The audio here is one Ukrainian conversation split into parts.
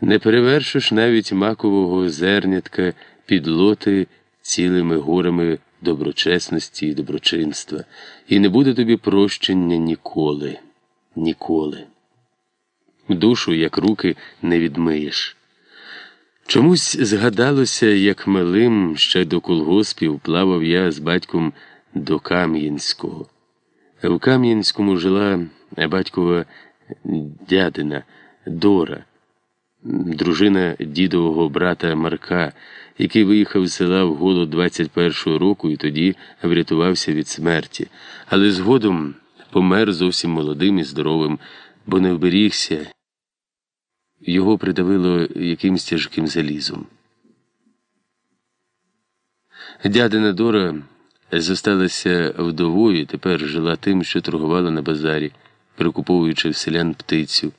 Не перевершиш навіть макового зернятка підлоти цілими горами доброчесності і доброчинства, і не буде тобі прощення ніколи, ніколи. Душу, як руки, не відмиєш. Чомусь згадалося, як милим ще до колгоспів плавав я з батьком до Кам'янського. В Кам'янському жила батькова дядина Дора, дружина дідового брата Марка, який виїхав з села в голод 21-го року і тоді врятувався від смерті, але згодом помер зовсім молодим і здоровим, бо не вберігся. Його придавило якимсь тяжким залізом. Дядина Дора зосталася вдовою, і тепер жила тим, що торгувала на базарі, прикуповуючи в селян птицю,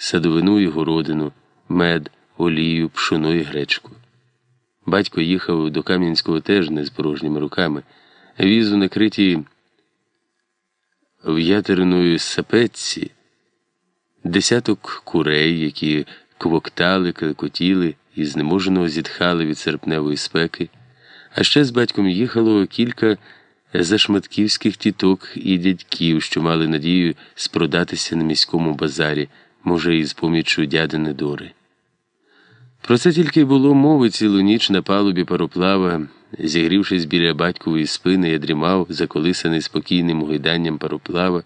садовину і городину, мед, олію, пшоно і гречку. Батько їхав до Кам'янського теж не з порожніми руками, віз у накритій в'ятериною сапетці десяток курей, які квоктали, клекотіли і знеможено зітхали від серпневої спеки. А ще з батьком їхало кілька зашматківських тіток і дядьків, що мали надію спродатися на міському базарі, може, і з поміччю дядини Дори. Про це тільки було мови цілу ніч на палубі пароплава, зігрівшись біля батькової спини, я дрімав, заколисаний спокійним гойданням пароплава,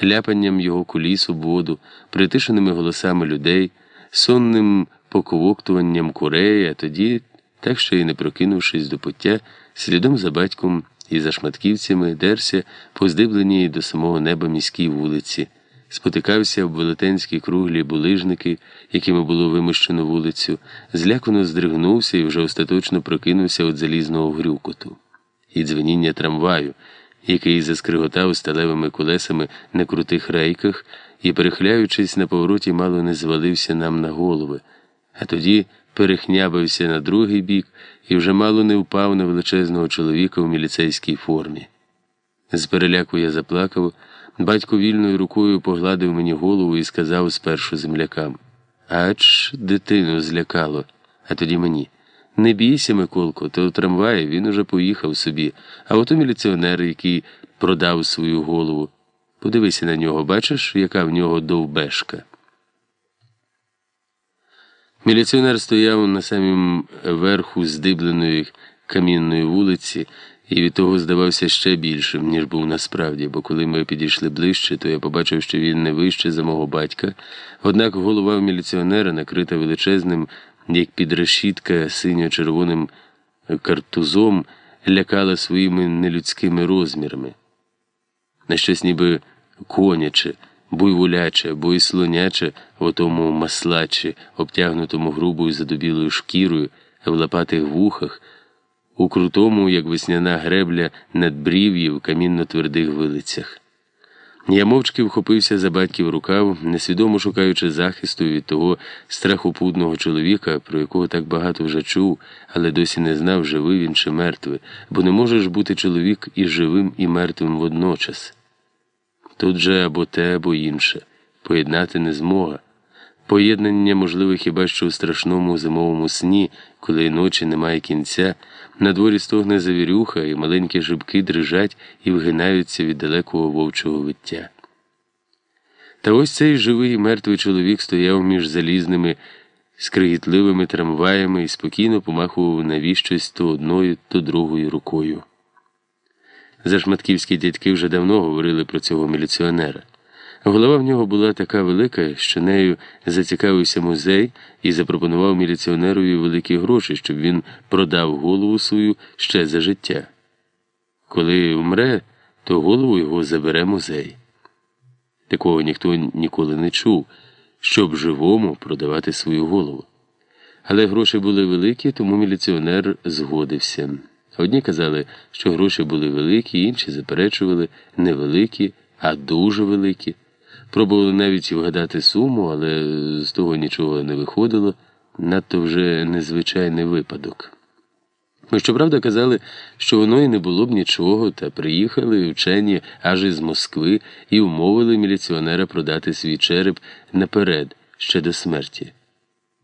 гляпанням його куліс у воду, притишеними голосами людей, сонним поковоктуванням курей, а тоді так що й не прокинувшись до пуття, слідом за батьком і за шматківцями дерся по здибленій до самого неба міській вулиці, спотикався об велетенські круглі булижники, якими було вимощено вулицю, злякано здригнувся і вже остаточно прокинувся від залізного грюкоту. І дзвеніння трамваю, який заскриготав сталевими колесами на крутих рейках і, перехляючись на повороті, мало не звалився нам на голови, а тоді перехнябився на другий бік і вже мало не впав на величезного чоловіка в міліцейській формі. З переляку я заплакав, батько вільною рукою погладив мені голову і сказав спершу землякам Ач, дитину злякало, а тоді мені. Не бійся, Миколко, то в він уже поїхав собі, а ото міліціонер, який продав свою голову. Подивися на нього, бачиш, яка в нього довбешка. Міліціонер стояв на самім верху здибленої камінної вулиці і від того здавався ще більшим, ніж був насправді, бо коли ми підійшли ближче, то я побачив, що він не вище за мого батька. Однак голова в міліціонера, накрита величезним, як підрешітка синьо-червоним картузом, лякала своїми нелюдськими розмірами. На щось ніби коняче буйволяче або й слоняче в отому маслачі, обтягнутому грубою задубілою шкірою, в лопатих вухах, у крутому, як весняна гребля, надбрів'ї в камінно-твердих вилицях. Я мовчки вхопився за батьків рукав, несвідомо шукаючи захисту від того страхопудного чоловіка, про якого так багато вже чув, але досі не знав, живий він чи мертвий, бо не можеш бути чоловік і живим, і мертвим водночас. Тут же або те, або інше, поєднати не змога. Поєднання можливе хіба що у страшному зимовому сні, коли ночі немає кінця, на дворі стогне завірюха, і маленькі жибки дрижать і вгинаються від далекого вовчого виття. Та ось цей живий і мертвий чоловік стояв між залізними, скригітливими трамваями і спокійно помахував навіщось то одною, то другою рукою. Зашматківські дядьки вже давно говорили про цього міліціонера. Голова в нього була така велика, що нею зацікавився музей і запропонував міліціонерові великі гроші, щоб він продав голову свою ще за життя. Коли вмре, то голову його забере музей. Такого ніхто ніколи не чув, щоб живому продавати свою голову. Але гроші були великі, тому міліціонер згодився. Одні казали, що гроші були великі, інші заперечували невеликі, а дуже великі. Пробували навіть вгадати суму, але з того нічого не виходило, надто вже незвичайний випадок. Ми, щоправда, казали, що воно і не було б нічого, та приїхали вчені аж із Москви і умовили міліціонера продати свій череп наперед ще до смерті.